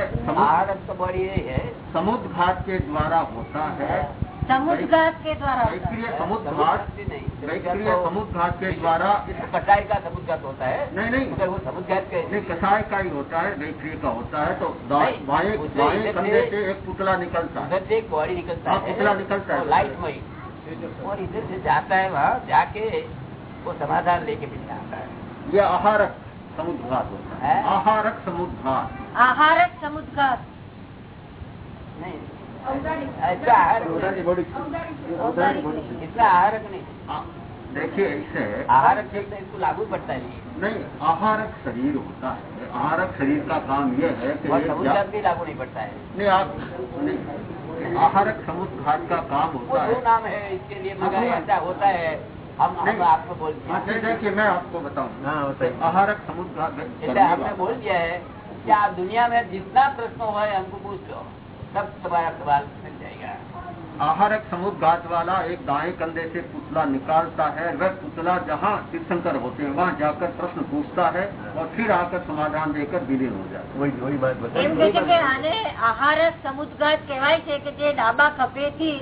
तो है। समुद्घात के द्वारा होता है। समुद्घात के द्वारा। वैक्रिय समुद्घात नहीं वैक्रिय समुद्घात के द्वारा इस कटाई का समुद्घात होता है। नहीं नहीं। वो समुद्घात के नहीं कसाय का ही होता है वैक्रिय का होता है तो बाएँ बाएँ कंधे से- एक पुतला निकलता है। से एक बॉडी निकलता हाँ, है। पुतला निकलता है। लाइट में और इधर से जाता है वहाँ जाके वो समाधान लेके भी आता है। ये आहारक समुद्घात होता है। है? आहारक समुद्घात आहारक समुद्घात नहीं। ऐसा आहार इतना आहारक नहीं। देखिए ऐसे आहारक शब्द इसको लागू पड़ता है नहीं। आहारक शरीर होता है। आहारक शरीर का काम यह है कि भी लागू नहीं पड़ता है। नहीं आप नहीं आहारक समुद्घात का काम होता है। नाम है इसके लिए मगर ऐसा होता है। हम हम नहीं। आपको बोल दिया अच्छा देखिए मैं आपको बताऊं हाँ बताइए आहारक समुद्घात जैसे करने हमने वाला- बोल दिया है कि आप दुनिया में जितना प्रश्न हो है हमको पूछ लो सब तुम्हारा सवाल मिल जाएगा आहारक समुद्घात वाला एक दाएं कंधे से पुतला निकालता है वह पुतला जहाँ तीर्थंकर होते हैं वहाँ जाकर प्रश्न पूछता है और फिर आकर समाधान देकर विलीन हो जाता है वही वही बात એમ बताइए કે છે કે આને આહારક સમુદ્ઘાત કહેવાય છે કે જે ડાબા ખભેથી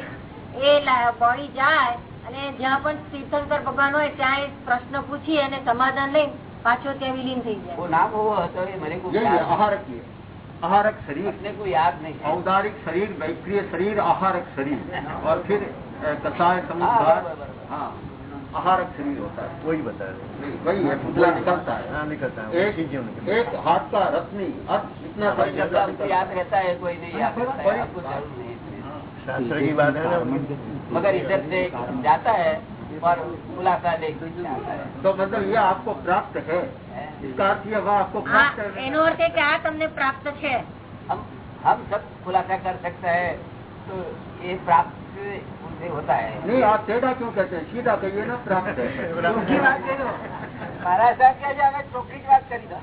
એ બોડી જાય અને જ્યાં પણ તીર્થંકર ભગવાન હોય ત્યાં એ પ્રશ્ન પૂછી અને સમાધાન લઈ પાછો ત્યાં વિલીન થઈ જાય वो नाम वो तो ये मेरे को यही याद है आहारक ये आहारक शरीर अपने को याद नहीं है औदारिक शरीर वैक्रिय शरीर आहारक शरीर और फिर अ, कसाय हाँ, समुद्घात बराबर, बराबर। हाँ आहारक शरीर होता है वही बता रहे हैं। वही है पुतला निकलता है हाँ निकलता है एक चीजें निकलता एक हाथ का रत्नी अर्थ इतना सा जब पुतला हमको निकलता याद है। रहता है कोई नहीं याद रहता है शास्त्र की बात है ना मगर इधर से जाता है और खुलासा लेके आता है तो मतलब ये आपको प्राप्त है इसका अर्थ ये वह आपको આ प्राप्त है એનો અર્થ એ કે આ તમને પ્રાપ્ત છે हम हम सब खुलासा कर सकते हैं तो ये प्राप्त उनसे होता है नहीं आप टेढ़ा क्यों कहते हैं सीधा कहिए ना प्राप्त है ચોખ્ખી વાત કરી महाराज साहब क्या जाएगा चौकी की बात करी था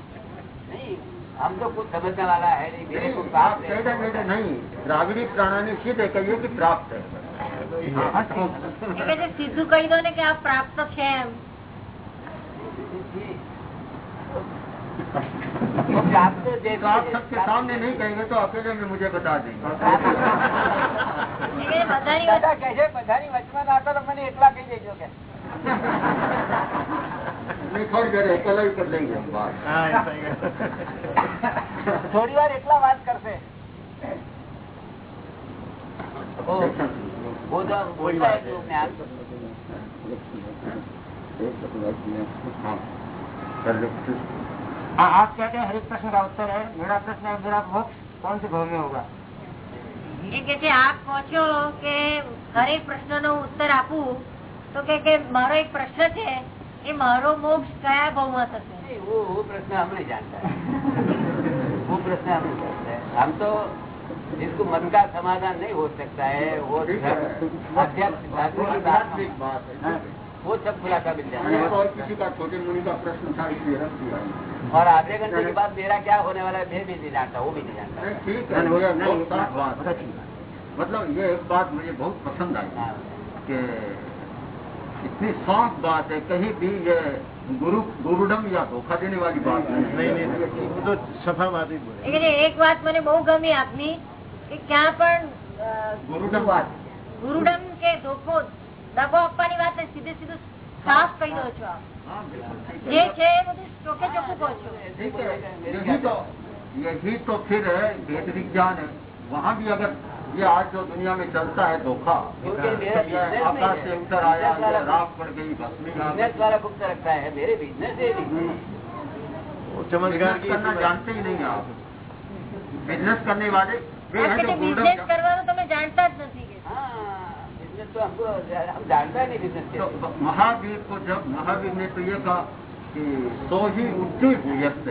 नहीं हम तो कुछ समझने वाला है नहीं मेरे को नहीं, आप प्राप्त है टेढ़े टेढ़े नहीं द्राविड़ी प्राणानी सीधे कहिए कि प्राप्त है हाँ, तो- એ કે છે સીધું કહી દો ને કે આ પ્રાપ્ત છે એમ वो प्राप्त जैसे तो आप सबके सामने नहीं कहेंगे तो अकेले में मुझे बता देंगे એ કે બધાની વચ્ચે દાદા કહે છે બધાની વચમાં ના કરો મને એટલા કહી દેજો કે नहीं थोड़ी देर अकेला ही कर लेंगे हम बात हाँ ऐसा ही है। થોડી વાર એટલા વાત કરશે ओ, वो तो बोलता है तो ज्ञान हाँ, कर लो। हाँ, आप कहते हैं हर एक प्रश्न का उत्तर है मेरा प्रश्न है मेरा मोक्ष कौन से भाव में होगा એ કે છે આપ કહો છો કે હરેક પ્રશ્નનો ઉત્તર આપું તો કે કે મારો એક પ્રશ્ન છે એ મારો મોક્ષ કયા ભાવમાં થશે नहीं, वो वो प्रश्न हम नहीं जानता है वो प्रश्न हम नहीं जानते हैं हम तो जिसको मन का समाधान नहीं हो सकता है वो ठीक है। आध्यात्मिक वो आध्यात्मिक बात है वो सब खुलासा मिल जाता मैंने है तो और किसी का छोटे मुनि का प्रश्न था इसलिए रख दिया और आधे घंटे के बाद मेरा क्या होने वाला है मैं भी नहीं जानता वो भी नहीं जानता नहीं ठीक है ये बहुत साफ बात है मतलब ये एक बात मुझे बहुत पसंद आई हाँ। कि इतनी साफ बात है कहीं भी ये गुरु गुरुडम या धोखा देने वाली बात नहीं नहीं है नहीं वो तो सफा बात ही એ बोले કે છે, એક વાત મને બહુ ગમી આપની કે ક્યાં પણ અ, गुरुडम बात ગુરુડમ કે ધોકો દગો આપવાની વાત નહીં, સીધે સીધું સાફ કહી દો છો આપ हाँ बिल्कुल ठीक જે है છે એ બધું ચોખ્ખે ચોખ્ખું કહો છો ठीक है यही तो यही तो फिर है वेद विज्ञान है वहाँ भी अगर ये आज जो दुनिया में चलता है धोखा क्योंकि मेरा ये business आकाश नहीं से है। उतर आया business वाला ये राख पड़ गई भस्मी आ गई। बिजनेस वाला गुप्त रखता है मेरे बिजनेस है नहीं वो चमत्कार बिजनेस की करना जानते ही नहीं आप बिजनेस करने वाले वे આપ हैं કે जो બિઝનેસ गुरुडम કરવાનું તમે જાણતા જ નથી કે हाँ बिजनेस तो हमको हम जानता ही नहीं बिजनेस के तो महावीर को जब महावीर ने तो ये कहा कि सो ही उच्च भूयस्त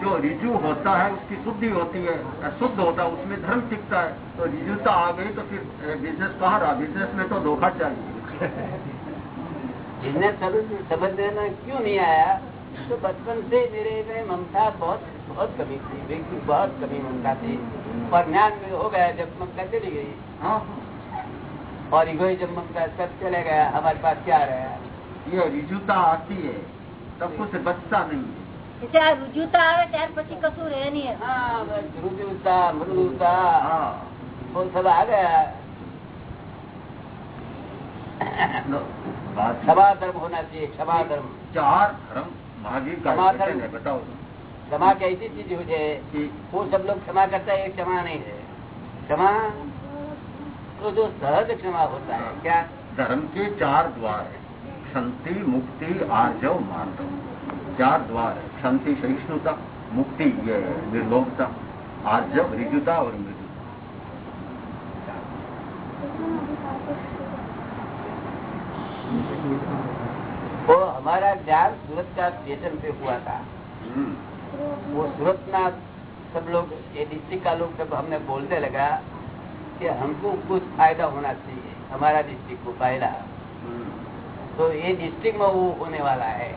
जो रिजु होता है उसकी शुद्धि होती है शुद्ध होता है उसमें धर्म टिकता है तो रिजुता आ गई तो फिर बिज़नेस कहाँ रहा बिज़नेस में तो धोखा चाहिए। बिज़नेस समझ लेना क्यों नहीं आया? तो बचपन से मेरे में ममता बहुत बहुत कमी थी बिल्कुल बहुत कमी ममता थी। और ज्ञान में हो गया जब ममता चली गई। हाँ। और और जब ममता सब चले गया हमारे पास क्या रहा? ये रिजुता आती है सब कुछ बचता नहीं है। રુજુતા આવે ત્યાર પછી કશું રહે નહીં એમ. हाँ बस रुजुता मृदुता हाँ वो सब आ गया लो, बात क्षमा धर्म होना चाहिए क्षमा धर्म चार धर्म महावीर का क्षमा वचन धर्म। है बताओ क्षमा कैसी चीज हो जाए कि वो सब लोग क्षमा करता है ये क्षमा नहीं है क्षमा तो जो सहज क्षमा होता है क्या धर्म के चार द्वार है क्षंति मुक्ति आर्जव मार्दव चार द्वार क्षंति सहिष्णुता मुक्ति ये निर्लोभता आर्जव रिजुता और मृदुता वो हमारा ज्ञान सूरत का स्टेशन पे हुआ था। हम्म, वो सूरत ना सब लोग ये डिस्ट्रिक्ट का लोग सब हमने बोलने लगा कि हमको कुछ फ़ायदा होना चाहिए हमारा डिस्ट्रिक्ट को फ़ायदा। हम्म। तो ये डिस्ट्रिक्ट में वो होने वाला है।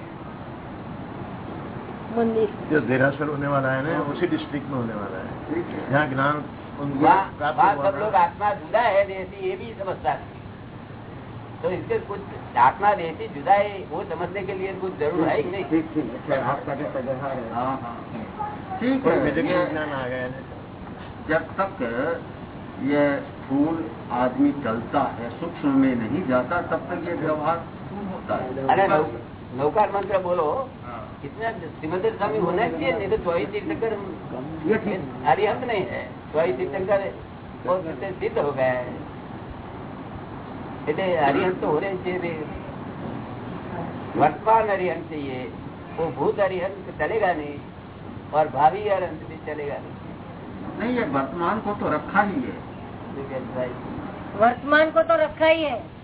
मंदिर जो देहरासर होने वाला है ना उसी डिस्ट्रिक्ट में होने वाला है। यहाँ ज्ञान सब लोग आत्मा जुदा है देसी ये भी समझता है तो इसके कुछ आत्मा देसी जुदा है वो समझने के लिए कुछ ज़रूर है नहीं? ठीक तो हाँ, हाँ। है। आ गया जब तक ये फूल आदमी चलता है सूक्ष्म में नहीं जाता तब तक ये व्यवहार होता है? अरे नौकार मंत्र बोलो। श्रीमंदिर स्वामी होना चाहिए नहीं तो चौबीस तीर्थंकर ये ठीक अरिहंत नहीं है चौबीस तीर्थंकर और कितने सिद्ध हो गया है એટલે હરિહંત તો હોરે છે રે. वर्तमान हरिहंत चाहिए वो भूत हरिहंत चलेगा नहीं और भावी हरिहंत भी चलेगा नहीं नहीं ये वर्तमान को तो रखा ही है तो कहते भाई, વર્તમાન को तो रखा ही है हैं? मन को-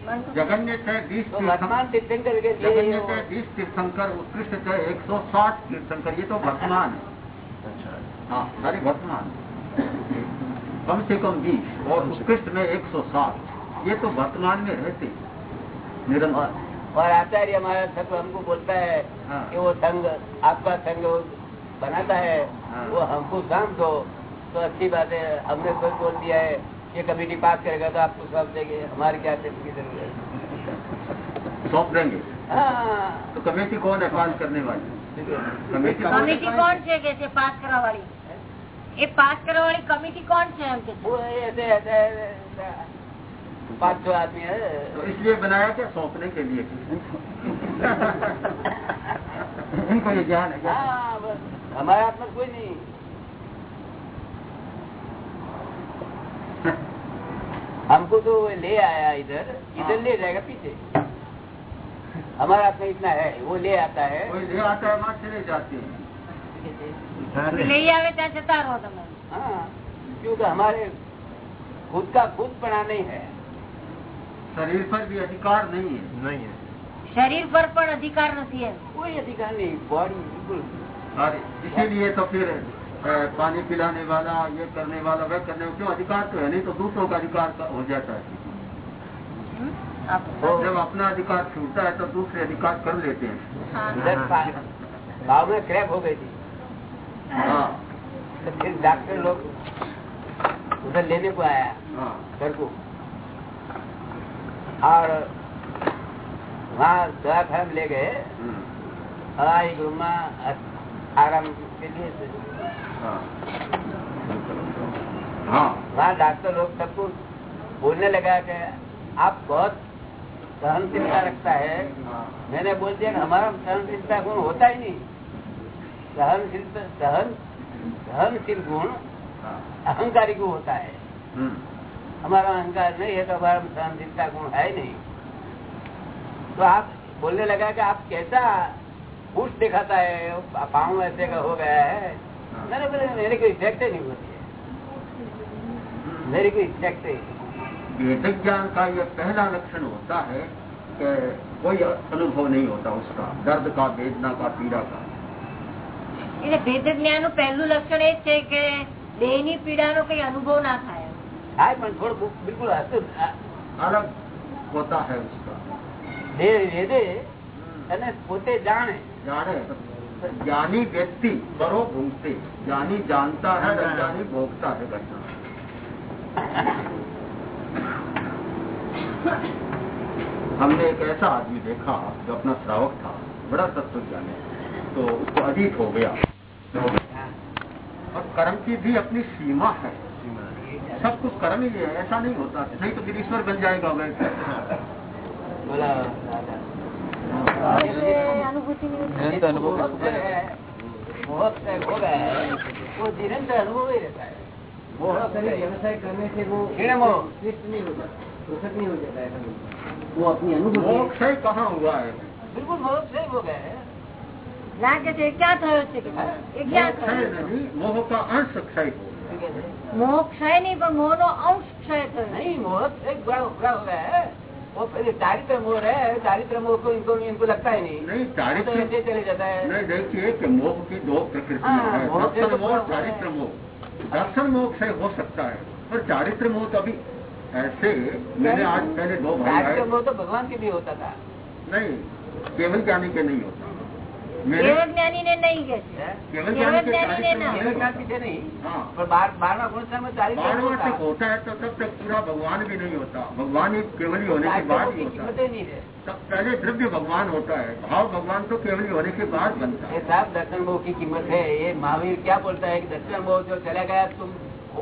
जगन्य तो वर्तमान तीर्थंकर जगन्य बीस तीर्थंकर उत्कृष्ट चाहे एक सौ साठ तीर्थंकर ये तो वर्तमान है। अच्छा। हाँ सारे वर्तमान कम से कम बीस और उत्कृष्ट में एक सौ साठ। ये तो वर्तमान में रहते निरंतर। और, और आचार्य हमारा संघ हमको बोलता है हाँ। कि वो संघ आपका संघ बनाता है हाँ। वो हमको सौंप दो। तो अच्छी बात है हमने कोई बोल दिया है। ये कमेटी पास करेगा तो आपको सौंप देंगे हमारे क्या चीज की जरूरत सौंप देंगे है हाँ तो कमेटी कौन है पास करने वाली कमेटी कौन કમિટી કોણ છે કે છે પાસ કરવા વાળી એ પાસ કરવા વાળી કમિટી કોણ છે એમ કે છે? वो ऐसे ऐसे पाँच छह आदमी है तो इसलिए बनाया क्या सौंपने के लिए इनको ये ज्ञान है हाँ बस हमारे हाथ में कोई नहीं हमको तो वो ले आया इधर इधर हाँ। ले जाएगा पीछे हमारे हाथ में इतना है वो ले आता है कोई ले आता है वहाँ चले जाते हैं अरे, લઈ આવે ત્યાં જતા રહો તમે हाँ क्योंकि हमारे खुद का खुद पड़ा नहीं है शरीर पर भी अधिकार नहीं है नहीं है શરીર પર પણ અધિકાર નથી એમ कोई अधिकार नहीं बॉडी बिल्कुल और इसीलिए तो फिर अ, पानी पिलाने वाला ये करने वाला वह करने वाला क्यों अधिकार तो है? नहीं तो दूसरों का अधिकार तो हो जाता है। हम्म, और जब अपना अधिकार छूटता है तो दूसरे अधिकार कर लेते हैं। हाँ। में क्रैप हो गई थी। हाँ। तो फिर डॉक्टर लोग उधर लेने को आया हाँ। घर को। और वहाँ दवा खान ले गए। हम्म। हवाई रूम आराम के लिए हाँ हाँ वहाँ डॉक्टर लोग सबको बोलने लगा कि आप बहुत सहनशीलता रखता है हाँ मैंने बोल दिया कि हमारा सहनशीलता गुण होता ही नहीं सहनशीलता सहन सहनशील गुण हाँ अहंकारी गुण होता है हम्म, हमारा अहंकार नहीं है तो हमारा सहनशीलता गुण है ही नहीं तो आप बोलने लगा कि आप कैसा पुष दिखाता है पाँव ऐसे का हो गया है मैंने बोला मेरे को इफेक्ट ही नहीं होती है मेरी कोई इफेक्ट ही वेदिक ज्ञान का यह पहला लक्षण होता है कि कोई अनुभव नहीं होता उसका दर्द का वेदना का पीड़ा का એટલે ભેદ જ્ઞાન નું પહેલું લક્ષણ એ જ છે કે દેહ ની પીડા નો કઈ અનુભવ ના થાય થાય પણ થોડું બિલકુલ હતું अलग होता है उसका દેહ વેદે અને પોતે જાણે જાણે ज्ञानी व्यक्ति बड़ो भूमते ज्ञानी जानता है अज्ञानी भोगता है घटना हमने एक ऐसा आदमी देखा जो अपना श्रावक था बड़ा तत्व ज्ञानी तो उसको अधिक हो गया और कर्म की भी अपनी सीमा है सब कुछ कर्म ही है ऐसा नहीं होता नहीं तो फिर ईश्वर बन जाएगा वैसे निरंतर अनुभव मोहक से हो गया है वो निरंतर अनुभव ही रहता है मोहक से व्यवसाय करने से वो क्षीण मोह कृष्ण नहीं हो जाता पृथक नहीं हो जाता है कभी। वो अपनी अनुभूति मोक्ष ही कहाँ हुआ है बिल्कुल मोहक से ही हो गया है લાગે છે એ ક્યાં થયો છે કે એ ક્યાં क्षय થયો नहीं मोह का अंश क्षय हो મોહ ક્ષય નહીં પણ મોહ નો અંશ ક્ષય થયો नहीं मोहक से बड़ा बड़ा हो गया है वो चारित्र मोह है चारित्र मोह को इनको इनको लगता ही नहीं। नहीं चारित्र तो चले जाता है। नहीं देखिए कि मोह की दो प्रकृति हाँ, दर्शन चारित्र मोह दर्शन मोह से हो सकता है पर चारित्र मोह तो अभी ऐसे मैंने आज पहले दो भाई चारित्र मोह तो भगवान के भी होता था। नहीं केवल ज्ञानी के नहीं होता। જ્ઞાની ને નહીં કે છે है? केवल केवल ज्ञानी के ज्ञानी ने चारित्र ना। मोह केवल नहीं ज्ञान होता। पीछे नहीं हाँ पर बार बारहवा गुण में चारित्र बारहवां मोह तक था। होता है तो तब तक पूरा भगवान भी नहीं होता भगवान ही केवल ही होने के चारित्र बाद मोह ही की होता कीमत है ही नहीं है तब पहले द्रव्य भगवान होता है भाव भगवान तो केवल ही होने के बाद बनता ये है साहब दर्शन मोह की कीमत है ये महावीर क्या बोलता है कि दर्शन मोह जो चला गया तुम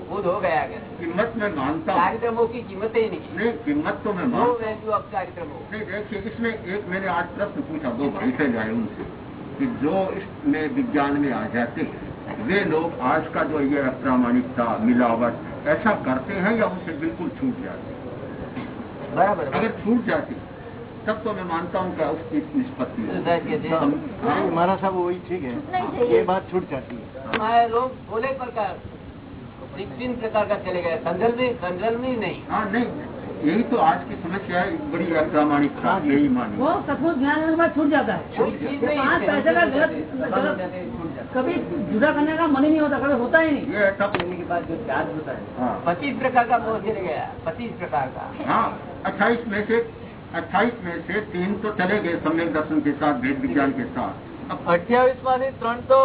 खुद हो गया अगर कीमत में मानता हूँ चारित्र मोह की कीमत ही नहीं नहीं कीमत तो मैं नो मानता वैल्यू ऑफ चारित्र मोह नहीं देखिए इसमें एक मैंने आज प्रश्न पूछा दो पैसे जाए उनसे कि जो इसमें विज्ञान में आ जाते हैं वे लोग आज का जो ये अप्रामाणिकता मिलावट ऐसा करते हैं या उनसे बिल्कुल छूट जाते हैं? बराबर अगर छूट जाती तब तो मैं मानता हूँ क्या उसकी निष्पत्ति है सुधार के दे। हम- हाँ, हमारा सब वही ठीक है। ये बात छूट जाती है। हमारे लोग बोले प्रकार तीन प्रकार का चले गए। संजल में संजल में नहीं। हाँ नहीं यही तो आज की समस्या है बड़ी अप्रामाणिकता यही मानी वो सचमुच ज्ञान होने के बाद छूट जाता है कोई चीज नहीं पाँच है। पैसे का गलत गलत कभी जुदा करने का मन ही नहीं होता कभी होता ही नहीं ये तब के बाद जो चार्ज होता है हाँ पच्चीस प्रकार का मोह चले गया पच्चीस प्रकार का हाँ अट्ठाईस में से अट्ठाईस में से तीन तो चले गए सम्यक दर्शन के साथ भेद विज्ञान के साथ अब અઠ્યાવીસ માંથી ત્રણ તો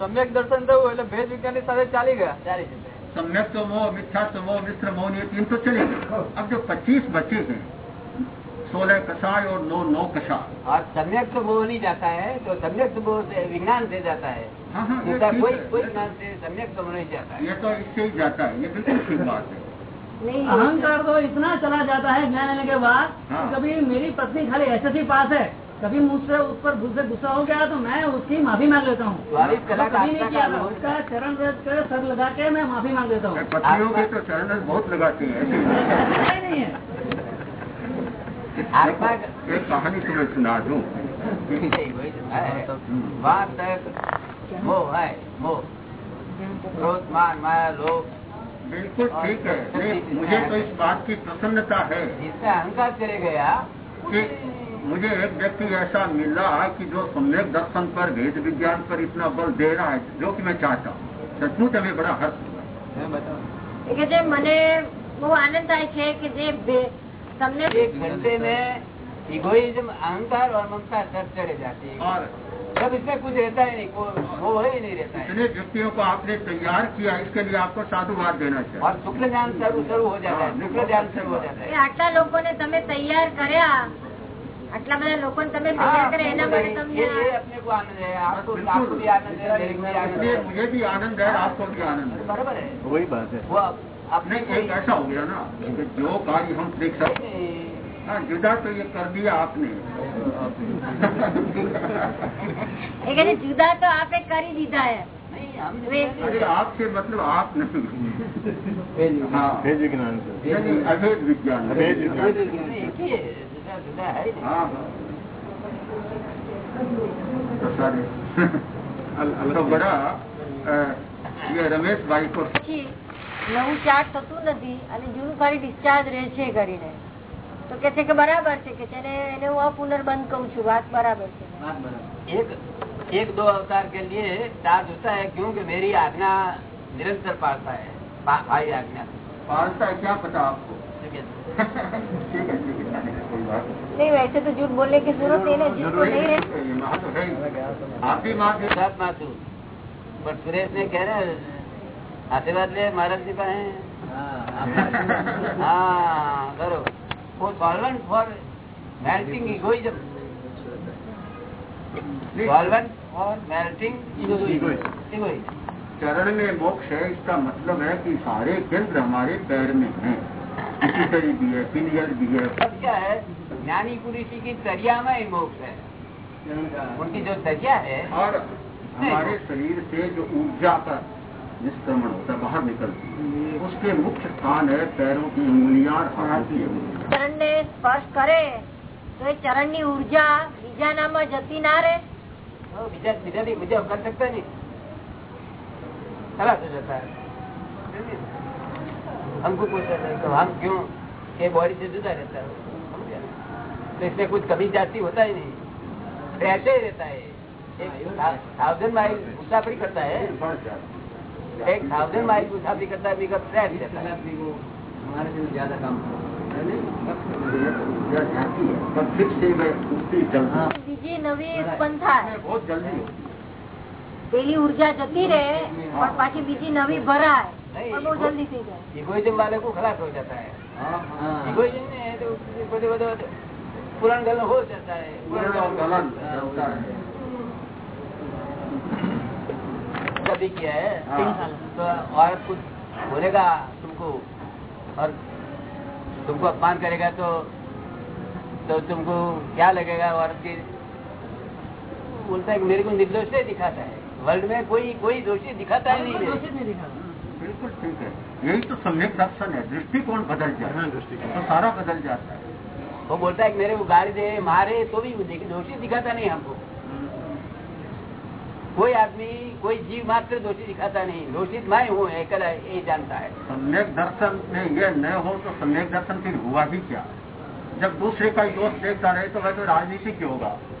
સમ્યક દર્શન થયું એટલે ભેદ વિજ્ઞાની સાથે ચાલી ગયા चालीस रुपए सम्यक तो मोह मिथ्या तो मोह मिश्र मोह ये तीन तो चले गए। अब जो पच्चीस बचे हैं सोलह कषाय और नौ नौ कषाय और सम्यक तो मोह नहीं जाता है तो सम्यक तो मोह विज्ञान से जाता है। हाँ हाँ ये कोई कोई ज्ञान से सम्यक तो मोह नहीं जाता है। ये तो इससे ही जाता है ये बिल्कुल ठीक बात है। अहंकार तो इतना चला जाता है ज्ञान लेने के बाद हाँ। कभी मेरी पत्नी खाली एस पास है कभी मुझसे उस पर मुझसे गुस्सा हो गया तो मैं उसकी माफ़ी मांग लेता हूँ। का कभी नहीं किया था। उसका चरण रज कर सर लगा के मैं माफ़ी मांग लेता हूँ। पत्नियों के तो चरण रज बहुत लगाती हैं नहीं है। आत्मा एक कहानी तुम्हें सुना दूँ। वही तो है। तक मोह है मोह क्रोध मान माया लोभ। बिल्कुल ठीक है। मुझे तो इस बात की प्रसन्नता है। जिसमें अहंकार चले गया। कि मुझे एक व्यक्ति ऐसा मिला कि जो सम्यक दर्शन पर भेद विज्ञान पर इतना बल दे रहा है जो कि मैं चाहता हूँ सचमुच हमें बड़ा हर्ष हुआ એ કે જે મને બહુ આનંદ થાય છે કે જે બે- તમને एक घंटे में इगोइज्म अहंकार और ममता सब चढ़े जाती है और जब इसमें कुछ रहता ही नहीं कोई मोह ही नहीं रहता है इतने व्यक्तियों को आपने तैयार किया इसके लिए आपको साधुवाद देना चाहिए और शुक्ल ज्ञान शुरू शुरू हो जाता है शुक्ल ज्ञान शुरू हो जाता એ है આટલા લોકોને તમે તૈયાર કર્યા આટલા બધા લોકોને તમે તૈયાર हाँ, કર્યા એના માટે ये તમને ये अपने को आनंद है आपको बिल्कुल। आपको भी आनंद है मेरे को भी आनंद इसलिए है मुझे भी आनंद है आपको भी आनंद है बराबर है वही बात है वो अप- अपने नहीं एक ऐसा हो गया ना कि जो कार्य हम देख सकते नहीं, हाँ जुदा तो ये कर दिया आपने એ કે જુદા તો આપે કરી દીધા है नहीं हम वे- अरे आपसे मतलब आप नहीं हाँ भेद विज्ञान से यानी अभेद विज्ञान अभेद विज्ञान। एक ही है जुदा जुदा है ही नहीं। हाँ हाँ तो सारे तो बड़ा अ, ये रमेश भाई को પછી નવું ચાર્જ થતું નથી અને જૂનું ખાલી ડિસ્ચાર્જ રહે છે કરીને તો કે છે કે બરાબર છે કે છે ને એને હું આ પુનર્બંધ કઉ છું વાત બરાબર છે एक एक दो अवतार के लिए चार्ज होता है क्योंकि मेरी आज्ञा निरंतर पालता है पा- भाई आज्ञा पालता है क्या पता आपको नहीं। नहीं वैसे तो झूठ बोलने की ज़रूरत नहीं है ना जिसको नहीं रहे ये माँ तो है आप भी माँ भी साथ माथू पर सुरेश ने कह रहे आशीर्वाद ले महाराज जी का है। हाँ करो। वो solvent for melting egoism solvent और मेल्टिंग. इगोइस्ट चरण में मोक्ष है इसका मतलब है कि सारे केंद्र हमारे पैर में हैं। पिट्यूटरी भी है पिनियल भी है सब क्या है ज्ञानी पुरुष की तरिया में ही मोक्ष है उनकी जो तरिया है और हमारे शरीर से जो ऊर्जा का निष्क्रमण होता है बाहर निकलती है उसके मुख्य स्थान है पैरों की उंगलियां और हाथों की उंगलियां ચરણ ને સ્પર્શ કરે તો એ ચરણ ની ઉર્જા બીજાનામાં જતી ના રહે तो बीजा बीजा भी मुझे कर सकता नहीं खलास हो जाता है हमको पूछता है तो हम क्यों ये बॉडी से जुदा रहता है समझे? तो इसमें कुछ कमी जाती होता ही नहीं तो ऐसे ही रहता है एक थाउजेंड माइल मुसाफरी करता है एक थाउजेंड माइल मुसाफरी करता है बिकॉज फ्रेश रहता है हमारे से ज्यादा काम ऊर्जा जाती है तब फिर से वह उठती जल्दी બીજી નવી ઉત્પન્ન થાય बहुत जल्दी होती પેલી ઉર્જા જતી રહે પણ પાછી બીજી નવી ભરાય इगोइजम वाले को खलास हो जाता है। इगोइजम में तो पुरान गलन हो जाता है। कभी किया है। तो औरत कुछ बोलेगा तुमको? और तुमको अपमान करेगा तो तो तुमको क्या लगेगा? औरत की बोलता है मेरे को निर्दोष दिखाता है। वर्ल्ड में कोई कोई दोषी दिखाता ही। नहीं है बिल्कुल ठीक है। यही तो सम्यक दर्शन है। दृष्टिकोण बदल जाए हाँ, दृष्टिकोण। तो सारा बदल जाता है। वो बोलता है कि मेरे को गाली दे मारे तो भी वो देखिए दोषी दिखाता नहीं हमको। कोई आदमी कोई जीव मात्र दोषी दिखाता नहीं। दोषित मैं हूँ एकल ये जानता है। सम्यक दर्शन में यह न हो तो सम्यक दर्शन फिर हुआ भी क्या? जब दूसरे का दोष देखता रहे तो वह तो राजनीतिक होगा? या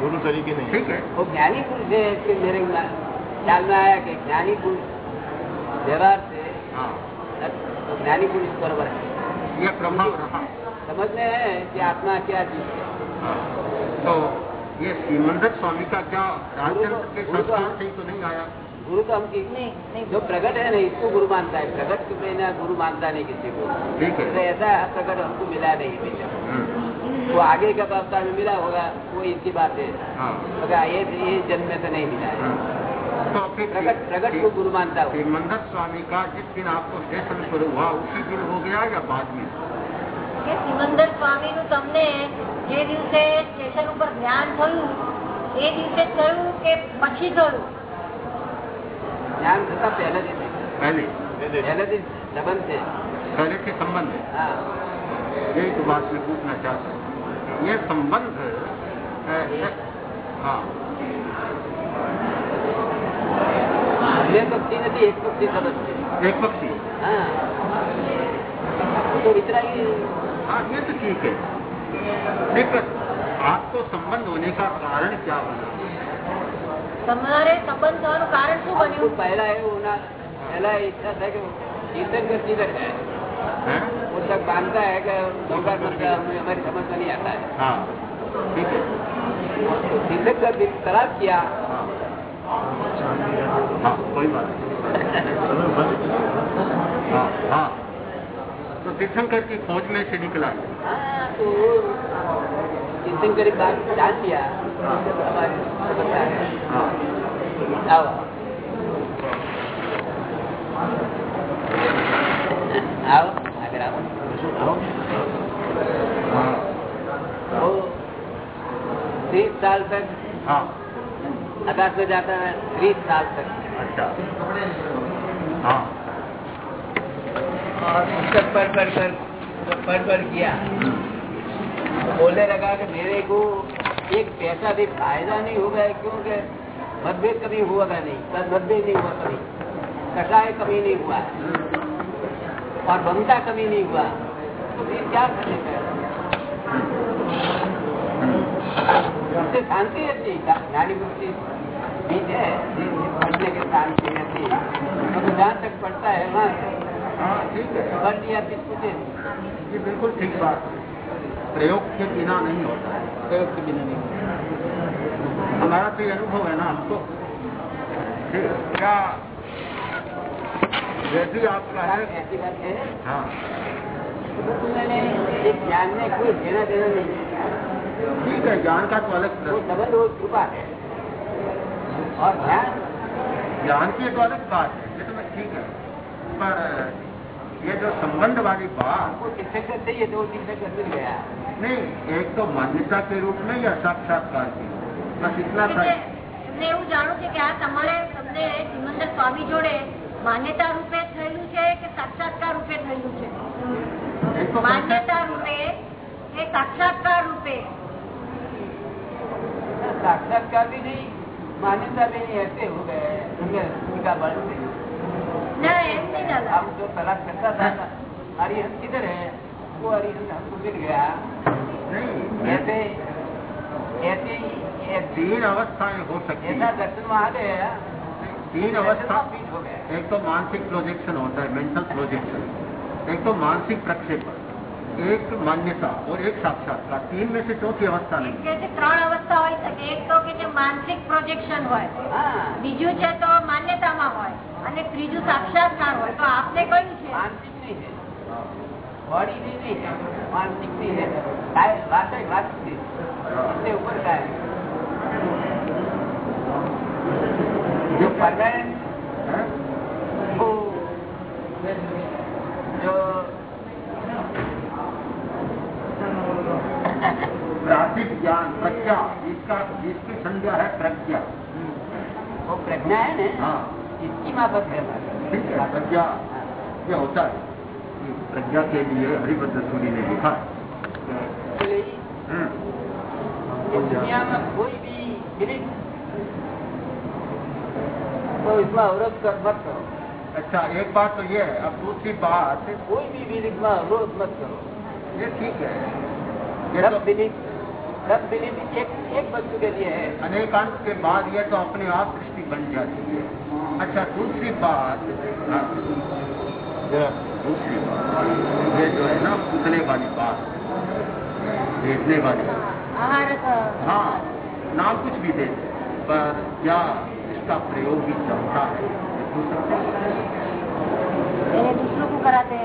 की तो नाटक नहीं हाँ गुरु तरीके नहीं ठीक है वो ज्ञानी पुरुष है कि मेरे मा- ख्याल में आया कि ज्ञानी पुरुष व्यवहार से हाँ तो ज्ञानी पुरुष बराबर है ये प्रभाव रहा समझ में है कि आत्मा क्या चीज है हाँ। तो ये श्रीमंदर स्वामी का क्या राजचंद्र के संस्कार से ही तो नहीं आया गुरु तो हम की નહીં નહીં जो प्रकट है ना इसको गुरु मानता है प्रकट के बिना गुरु मानता नहीं किसी को ठीक है तो ऐसा प्रकट हमको मिला नहीं बेटा हम्म, वो आगे का अवतार में मिला होगा वो इसकी बात है हाँ मगर ये ये जन्म में तो नहीं मिला है हम्म। तो फिर प्रकट प्रकट को गुरु मानता हो श्रीमंदर स्वामी का जिस दिन आपको स्टेशन पर हुआ उसी दिन हो गया या बाद में કે સિમંદર સ્વામી નું તમને જે દિવસે સ્ટેશન ઉપર જ્ઞાન થયું એ દિવસે થયું કે પછી થયું ज्ञान थता पहले दिन है। पहले पहले दिन संबंध है पहले के संबंध है हाँ यही तो बात मैं पूछना चाहता हूँ ये संबंध अ, अ, हाँ બે પક્ષી નથી એક પક્ષી સંબંધ છે एक पक्षी હા वो तो वितरागी हाँ ये तो ठीक है लेकिन आपको संबंध होने का कारण क्या बना તમારે સંબંધ થવાનું કારણ શું हमको બન્યું पहला है वो ना पहला इच्छा था कि कीर्तन कर सीधर जाए है वो तक मानता है कि नौका मंत्र हमें हमारी समझ में नहीं आता है। हाँ। ठीक है? तीर्थक का दिन तलाश किया हाँ हाँ कोई बात हाँ। हाँ तो तीर्थंकर की खोज में से निकला। हाँ तो कीर्तन करीब बात जान है। हाँ। आओ। अगर आओ। हाँ वो तीस साल तक? हाँ। आकाश में जाता है तीस साल तक। अच्छा। हाँ। और पुस्तक पढ़ पढ़ कर पढ़ पढ़ किया। बोलने लगा कि मेरे को एक पैसा भी फ़ायदा नहीं होगा क्योंकि मतभेद कभी हुआ नहीं मतभेद नहीं हुआ कभी। कटाए कभी नहीं हुआ। और बनता कभी नहीं हुआ। पढ़ने के शांति रहती तो जहाँ तक पढ़ता है वहाँ हाँ है। पूछे ये बिल्कुल ठीक बात है। प्रयोग के बिना नहीं होता है। प्रयोग के बिना नहीं हमारा तो ये अनुभव है ना हमको। क्या? यदि आपका है। ऐसी बात है। हाँ। ज्ञान में कोई देना देना नहीं ठीक है ज्ञान का तो अलग वो प्रश्न संबंध वो छुपा है और ज्ञान ज्ञान की तो अलग बात है ये तो मैं ठीक है पर ये जो संबंध वाली बात हमको शिक्षक का चाहिए तो वो शिक्षक का मिल गया नहीं एक तो मान्यता के रूप में या साक्षात्कार के रूप में बस इतना था એમને એવું જાણવું છે કે આ તમારે તમને સિમંદર સ્વામી જોડે માન્યતા રૂપે થયેલું છે કે સાક્ષાત્કાર રૂપે થયેલું છે एक तो માન્યતા રૂપે કે સાક્ષાત્કાર રૂપે साक्षात्कार भी नहीं मान्यता भी नहीं ऐसे हो गए उनके उनका बल से ના એમ નહીં દાદા हम जो तलाश करता था हरिहन किधर है वो हरिहन हमको मिल गया नहीं ऐसे ऐसे ऐसे तीन अवस्थाएं हो सकती ऐसा है दर्शन में आ गया तीन दर्शन अवस्था में बीच हो गया एक तो मानसिक प्रोजेक्शन होता है मेंटल प्रोजेक्शन एक तो मानसिक प्रक्षेपण एक मान्यता और एक साक्षात्कार तीन में से चौथी अवस्था એમ नहीं કે છે ત્રણ અવસ્થા હોઈ શકે એક તો કે જે માનસિક પ્રોજેક્શન હોય हाँ બીજું છે તો માન્યતામાં હોય અને ત્રીજું સાક્ષાત્કાર હોય તો આપને કયું છે मानसिक नहीं है बॉडी भी नहीं है मानसिक नहीं है काय वास्तविक जो प्राथिक ज्ञान प्रज्ञा जिसका जिसकी संज्ञा है प्रज्ञा। वो प्रज्ञा है ना? हाँ। इसकी माफक है। ठीक है प्रज्ञा। ये होता है। प्रज्ञा के लिए हरिभद्र सूरी ने लिखा है। हम्म, दुनिया में कोई भी गिरिट तो इसमें अवरोध कर मत करो। अच्छा एक बात तो ये है अब दूसरी बात कोई भी बिलीफ में अनुरोध मत करो। ये ठीक है। सब बिलीफ सब बिलीफ एक एक वस्तु के लिए है। अनेकांत के बाद ये तो अपने आप दृष्टि बन जाती है। अच्छा दूसरी बात दूसरी बात। ये जो है ना उतने वाली बात भेजने वाली हाँ नाम कुछ भी दे पर क्या इसका प्रयोग ही चलता है? ये दूसरा प्रश्न है। એને દૂસરું શું કરાતે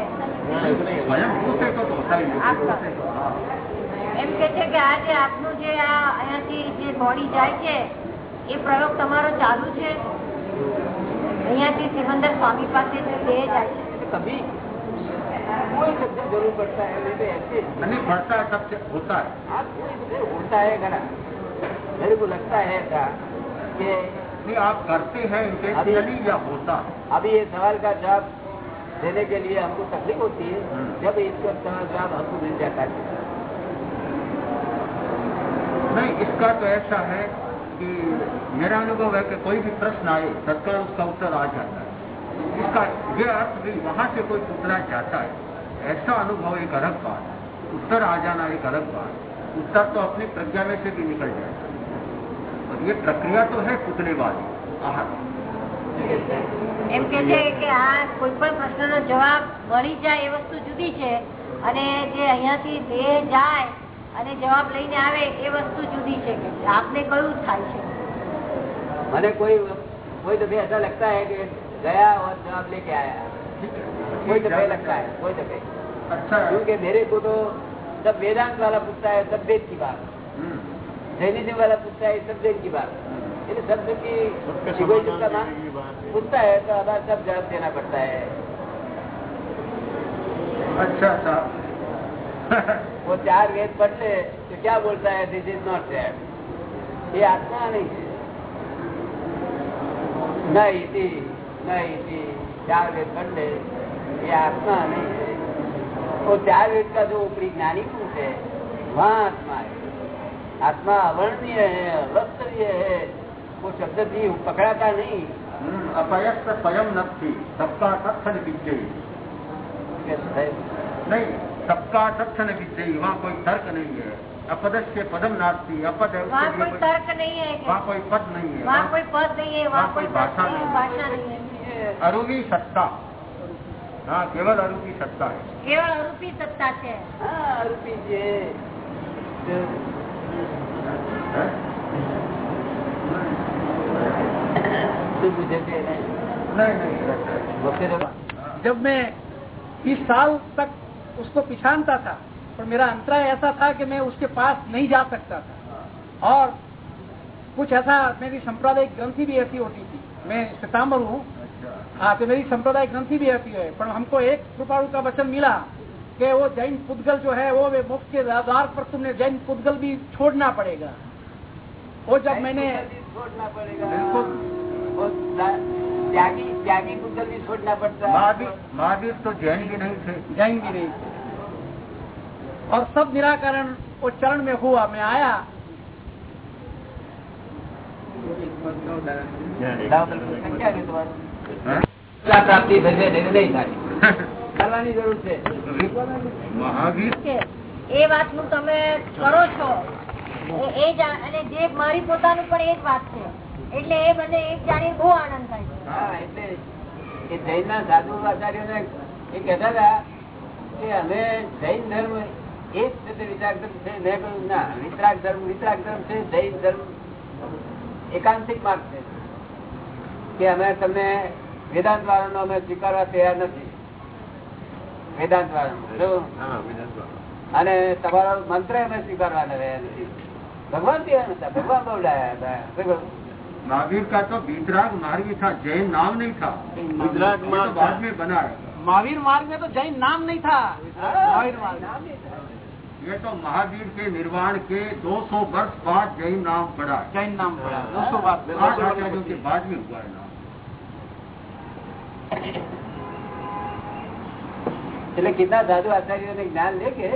स्वयं दूसरे को तो होता ही है आपका। दूसरे को, हाँ। એમ કે છે કે આ જે આપનું જે આ અહીંયાથી જે બોડી જાય છે એ પ્રયોગ તમારો ચાલુ છે અહીંયાથી સિમંદર સ્વામી પાસે જે દેહ જાય છે तो कभी कोई सबसे जरूर पड़ता है नहीं तो ऐसे नहीं बढ़ता है सबसे होता है हाँ कोई सबसे होता है घड़ा मेरे को लगता है ऐसा कि नहीं आप करते हैं इंटेंशनली या होता? अभी ये सवाल का जवाब देने के लिए हमको तकलीफ़ होती है। जब इसका जवाब हमको मिल जाता है। नहीं इसका तो ऐसा है कि मेरा अनुभव है कि कोई भी प्रश्न आए तत्काल उसका उत्तर आ जाता है। इसका ये अर्थ भी वहाँ से कोई पुतला चाहता है ऐसा अनुभव एक अलग बात उत्तर आ जाना एक अलग बात उत्तर तो अपनी प्रज्ञा में से भी निकल और ये प्रक्रिया तो है पुतले वाली आहार એમ કે છે કે આ કોઈ પણ પ્રશ્નનો જવાબ મળી જાય એ વસ્તુ જુદી છે અને જે અહીંયાથી દેહ જાય અને જવાબ લઈને આવે એ વસ્તુ જુદી છે કે છે. આપને કયું થાય છે मैंने कोई कोई दफे ऐसा लगता है कि गया और जवाब लेके आया कोई दफे लगता है कोई दफे अच्छा है क्योंकि मेरे को तो सब वेदांत वाला पूछता है सब वेद की बात हम्म, जैनिज्म वाला पूछता है सब वेद की बात। ये शब्द की मान पूछता है तो आधार सब जवाब देना पड़ता है। अच्छा साहब वो चार वेद पढ़ ले तो क्या बोलता है दिस इज़ नॉट दैट ये आत्मा नहीं है। न इति न इति चार वेद कर ले ये आत्मा नहीं है। वो चार वेद का जो ऊपरी ज्ञानी पुरुष है वहाँ आत्मा है। आत्मा अवर्णीय है अलक्षणीय है वो शब्द भी पकड़ाता नहीं। हम्म, अपयस्त स्वयं नक्ति सबका कक्षण विजयी नहीं सबका कक्षण विजयी वहाँ कोई तर्क नहीं है। अपदस्य पदम नास्ती अपद वहाँ कोई तर्क नहीं है वहाँ कोई पद नहीं है वहाँ कोई पद नहीं है वहाँ कोई भाषा नहीं है अरूपी सत्ता। हाँ केवल अरूपी सत्ता है। केवल अरूपी सत्ता है। हाँ, अरूपी जब मैं बीस साल तक उसको पिछानता था पर मेरा अंतराय ऐसा था कि मैं उसके पास नहीं जा सकता था। और कुछ ऐसा, मेरी सांप्रदायिक ग्रंथि भी ऐसी होती थी। मैं सितंबर हूँ। हाँ तो मेरी सांप्रदायिक ग्रंथि भी ऐसी है। पर हमको एक कृपाणु का वचन मिला। कि वो जैन पुद्गल जो है वो मुक्त के आधार पर तुमने जैन पुद्गल भी छोड़ना पड़ेगा। वो जब मैंने छोड़ना पड़ेगा। त्यागी पुद्गल भी छोड़ना पड़ता है। महावीर तो जैन भी नहीं थे। जैन भी नहीं और सब निराकरण वो चरण में हुआ। मैं आया। प्राप्ति भेजे हाँ? नहीं था। કરવાની જરૂર છે. મહાવીર? એ વાતનું તમે કરો છો. એ જ અને જે મારી પોતાનું પણ એક વાત છે. એટલે એ મને એ જાણી બહુ આનંદ થાય છે. જૈન ના સાધુ આચાર્યોને એ કહેતા હતા કે અમે જૈન ધર્મ એ જ રીતે વિતરાગ ધર્મ છે મેં કહ્યું ના વિતરાગ ધર્મ વિતરાગ ધર્મ છે જૈન ધર્મ એકાંતિક માર્ગ છે. કે અમે તમને વેદાંત વાળાનો અમે સ્વીકારવા તૈયાર નથી. વેદાંત વાળાનો જો. અને તમારો મંત્ર અમે સ્વીકારવાના રહ્યા નથી ભગવાન તૈયાર નતા ભગવાન બોલાયા હતા શું કહ્યું? महावीर का तो बीतराग मार्गी था जैन नाम नहीं था गुजरात ये तो बाद में बना है महावीर मार्ग में तो जैन नाम नहीं था महावीर मार्ग નામ નહીં થાય. ये तो महावीर के निर्वाण के 200 वर्ष बाद जैन नाम पड़ा है जैन नाम पड़ा दो सौ बात आठ आचार्यों के बाद में हुआ है नाम એટલે કેટલા સાધુ આચાર્ય જ્ઞાન લે કે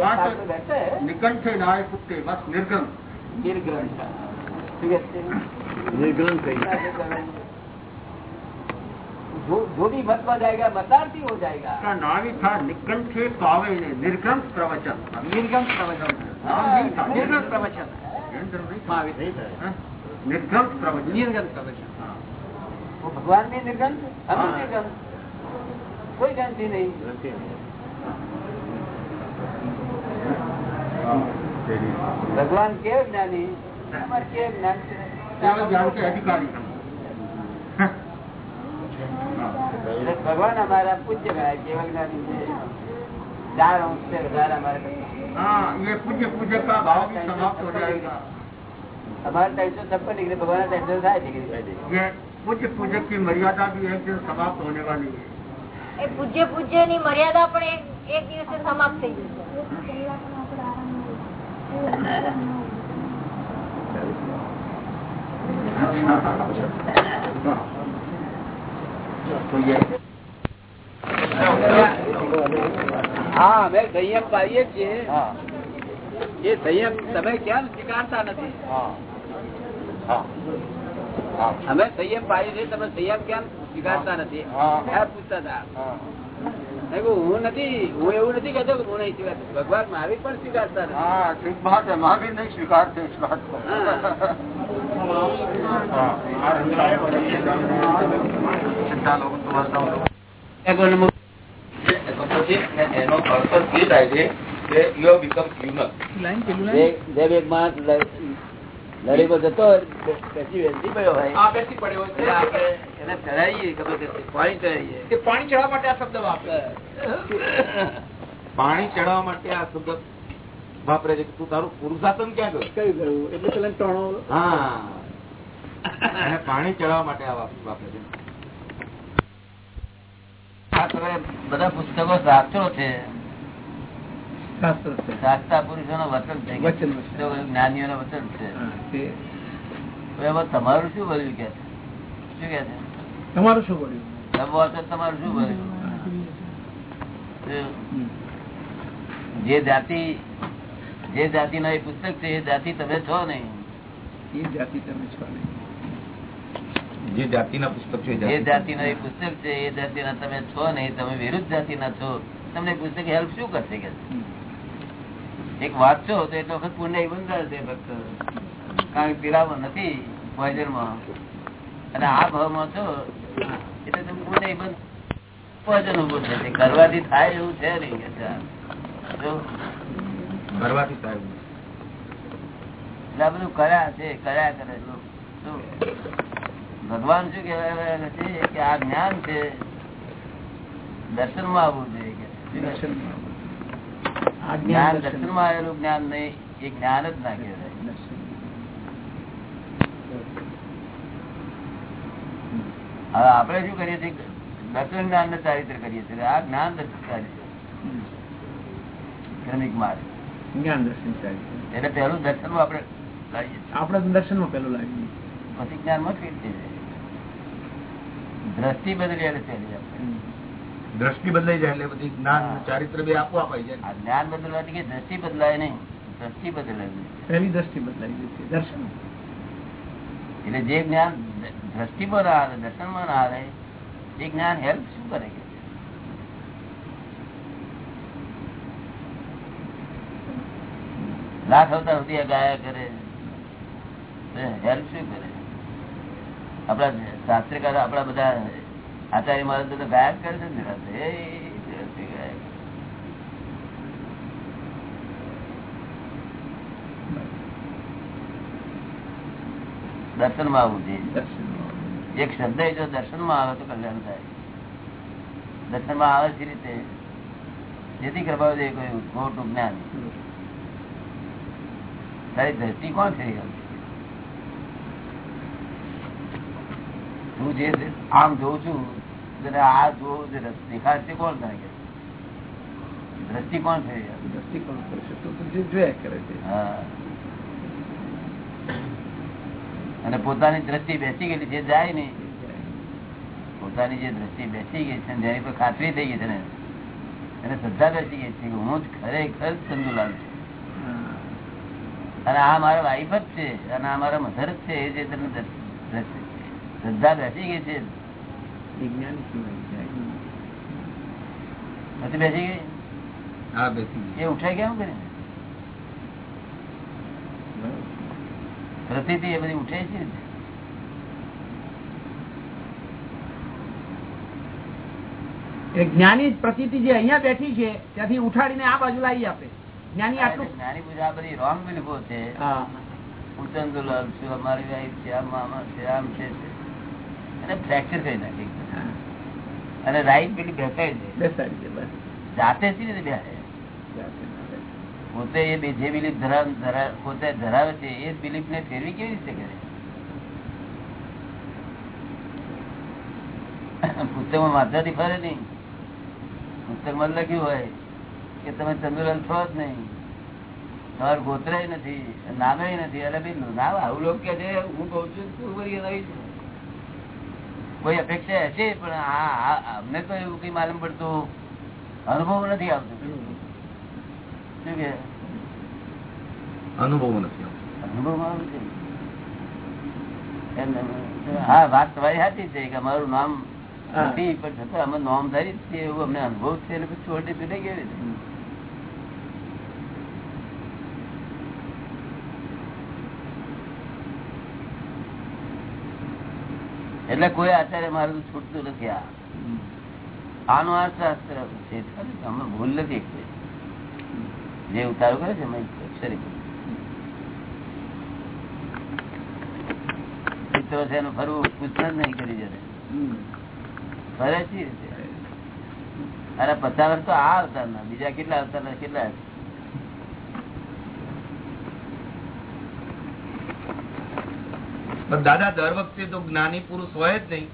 નિકંઠ નાયક પુત્રે બસ નિર્ગ્રંથ નિર્ગ્રંથ નિર્ગ્રंथ जो भी भटका जाएगा मतार्थी हो जाएगा उसका नाम ही था निकंठ पावे निर्गंश प्रवचन निर्गंश प्रवचन निर्गंश प्रवचन निर्गंश प्रवचन निर्गंश प्रवचन वो भगवान में निर्गंश हम निर्गंश कोई ग्रंथि नहीं अधिकारी हम हाँ। એટલે ભગવાન અમારા પૂજ્ય ગણાય કેવલ જ્ઞાની છે ચાર અંશ છે વધારે અમારે કરતા. हाँ ये पूज्य पूज्य का भाव भी समाप्त हो जाएगा અમારે ત્રણ સો છપ્પન ડિગ્રી ભગવાન ત્રણ સો સાઠ ડિગ્રી ये पूज्य पूज्य की मर्यादा भी एक दिन समाप्त होने वाली है એ પૂજ્ય પૂજ્ય ની મર્યાદા પણ એક એક દિવસે સમાપ્ત થઈ જશે तो ये હા અમે સંયમ પાડીએ છીએ. એ સંયમ તમે કેમ સ્વીકારતા નથી? અમે સંયમ પાડીએ છીએ તમે સંયમ કેમ સ્વીકારતા નથી? પૂછતા હતા. હું નથી હું એવું નથી કહેતો કે હું નહીં સ્વીકારતો. ભગવાન મહાવીર પણ સ્વીકારતા હા ઠીક વાત મહાવીર નહીં સ્વીકારતો ઇસ વાત એક માણસ નરેગો જતો પાણી ચડાવવા માટે આ શબ્દ પાણી ચડાવવા માટે આ વાપરે છે તું તારું પુરુષાર્થન ક્યાં ગયું કયું ગયું એટલે પેલા ટણો હા. પાણી ચડાવવા માટે આ વાપરે છે. બધા પુસ્તકો સાચો છે. શાસ્ત્ર પુરુષો નો વચન છે વચન, વચન. પુસ્તકો જ્ઞાનીઓ નો વચન છે. હા, તે તો એમાં તમારું શું બોલ્યું કે? શું કે તમારું શું બોલ્યું? તમે વાંચો તો તમારું શું ભર્યું જે જાતિ જે જાતિ એ પુસ્તક છે એ જાતિ તમે છો નહીં. એ જાતિ તમે છો નહીં. જે જાતિના પુસ્તક છે જે જાતિનો એ પુસ્તક છે એ જાતિના તમે છો નહીં. તમે વિરુદ્ધ જાતિના છો. તમને પુસ્તક હેલ્પ શું કરશે કે? એક વાંચશો તો એટલો વખત પુણ્ય બંધાશે ફક્ત કારણ કે પીડાવો નથી પોઈઝનમાં. અને આ ભાવમાં છો એટલે તમે પુણ્ય બંધ પોઈઝન ઉભું થશે કરવાથી થાય એવું છે નહીં છે. કરવાથી થાય એટલે આ બધું કર્યા છે કર્યા કરે છે. ભગવાન શું કેવાય છે કે આ જ્ઞાન છે દર્શનમાં આવવું જોઈએ દર્શન છે? આ જ્ઞાન દર્શન. દર્શન. માં આવેલું જ્ઞાન નહીં એ જ્ઞાન જ ના કહેવાય. હવે આપણે શું કરીએ છીએ? દર્શન જ્ઞાન ને ચારિત્ર કરીએ છીએ. આ જ્ઞાન દર્શન ચારિત્ર. ક્રમિક માર્ગ. જ્ઞાન દર્શન ચારિત્ર. એટલે પહેલું દર્શનમાં આપણે લાવીએ આપણે દર્શનમાં પેલું લાગીએ પછી જ્ઞાનમાં ફીટ થઈ જાય દ્રષ્ટિ બદલી એટલે ચાલી આપણે દ્રષ્ટિ બદલાઈ જાય એટલે બધી જ્ઞાન ચારિત્ર બે આપવા પાઈ જાય. આ જ્ઞાન બદલવાથી કે દ્રષ્ટિ બદલાય નહીં દ્રષ્ટિ બદલાય પહેલી દ્રષ્ટિ બદલાઈ ગઈ છે દર્શન. એટલે જે જ્ઞાન દ્રષ્ટિ પર આવે દર્શનમાં આવે એ જ્ઞાન હેલ્પ શું કરે કે? લાખ અવતાર સુધી ગાયા કરે. હેલ્પ શું કરે? આપણા શાસ્ત્રકાર આપણા બધા આચાર્ય મહારાજ તો ગાયબ કરે છે ને દર્શનમાં આવવું જોઈએ એક શબ્દ જો દર્શનમાં આવે તો કલ્યાણ થાય. દર્શનમાં આવે છે રીતે. જેથી કરવા જોઈએ કોઈ ખોટું જ્ઞાન. તારી દ્રષ્ટિ કોણ ગયું હું જે આમ જોઉં છું આ કોણ તને કે? દ્રષ્ટિકોણ છે. જોયા કરે છે. અને પોતાની દ્રષ્ટિ બેસી ગયેલી છે જાય નહીં. પોતાની જે દ્રષ્ટિ બેસી ગઈ છે જેની પર ખાતરી થઈ ગઈ છે ને એને શ્રદ્ધા બેસી ગઈ છે કે હું જ ખરેખર ચંદુલાલ છું. અને આ મારા વાઈફ જ છે અને આ મારા મધર જ છે એ જે તને. શ્રદ્ધા બેસી ગઈ છે જ્ઞાની કહેવાય બેસી ગઈ? હા બેસી એ ઉઠાય કેમ કરી બરાબર. એ બધી ઉઠે છે? જ્ઞાની પ્રતિતિ જે અહીંયા બેઠી છે ત્યાંથી ઉઠાડીને આ બાજુ લાવી આપે. જ્ઞાની આટલું જ્ઞાની પૂજા બધી રોંગ બિલીફો અમારી વાઈફ આમ છે આમ છે. એને ફ્રેક્ચર કરી નાખી. અને રાઈટ પેલી બેસાય છે જાતે જ રીતે બેસે. પોતે એ જે બિલીફ ધરાવ ધરા- પોતે ધરાવે છે એ બિલીફ ને ફેરવી કેવી રીતે કરે? પુસ્તકમાં વાંચવાથી ફરે નહીં. પુસ્તકમાં લખ્યું હોય કે તમે ચંદુલાલ છો જ નહીં. તમારું ગોતરાય નથી નામે નથી એટલે ભાઈ નામ આવું લોકો કે છે હું કઉ છું તું કરી રહી છે કોઈ અપેક્ષા હશે? પણ અમને તો એવું કઈ માલુમ પડતું અનુભવ નથી આવતો. શું કે અનુભવ નથી અનુભવ. હા વાત તમારી સાચી છે કે અમારું નામ. નથી પણ છતાં અમે નામધારી છીએ એવું અમને અનુભવ છે એટલે પછી છોડી છૂટે કેવી રીતે? એટલે કોઈ આચાર્ય મારું છૂટતું નથી આનું આ છે અમે ભૂલ નથી જે ઉતારો કરે છે મિત્રો છે એનું ફરવું પૂછતા જ નહીં કરી જશે ફરે છે અરે પચાસ તો આ અવતારના, બીજા કેટલા અવતારના, કેટલા હશે? પણ દાદા દર વખતે તો જ્ઞાની પુરુષ હોય જ નહીં.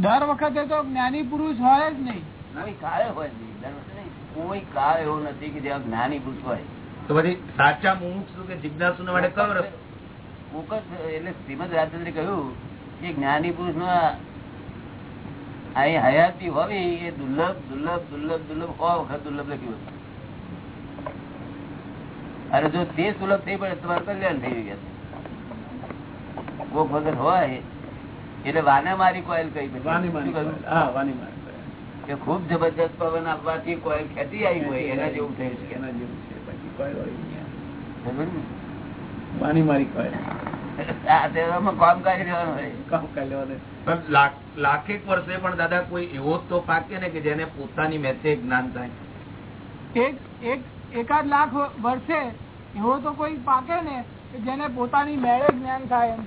દર વખતે તો જ્ઞાની પુરુષ હોય જ નહીં. કોઈ કાળ હોય નહીં. દર વખતે નહીં. કોઈ કાળ એવો નથી કે જ્યાં જ્ઞાની પુરુષ હોય. તો પછી સાચા મુમુક્ષુ કે જિજ્ઞાસુ માટે કયો રસ્તો? કોક એટલે શ્રીમદ રાજચંદ્રે કહ્યું કે જ્ઞાની પુરુષ નો અહીં હયાતી હોવી એ દુર્લભ દુર્લભ દુર્લભ દુર્લભ સો વખત દુર્લભ લખ્યું હતું. અને જો તે સુલભ થઈ પડે તમારું કલ્યાણ થઈ ગયા કોક વગર હોય એટલે વાને મારી કોઈલ કઈ પછી. વાની શું માની કહ્યું? હા વાની માની કે ખૂબ જબરજસ્ત પવન આપવાથી કોઈલ ખેતી આવી હોય એના જેવું થયું છે એના જેવું છે. પછી કોઈલ હોય? વાની મારી લાખેક વર્ષે પણ દાદા કોઈ એવો તો પાકે ને કે જેને પોતાની મેથે જ્ઞાન થાય. એક એક એકાદ લાખ વર્ષે એવો તો કોઈ પાકે ને જેને પોતાની મેળે જ્ઞાન થાય એમ.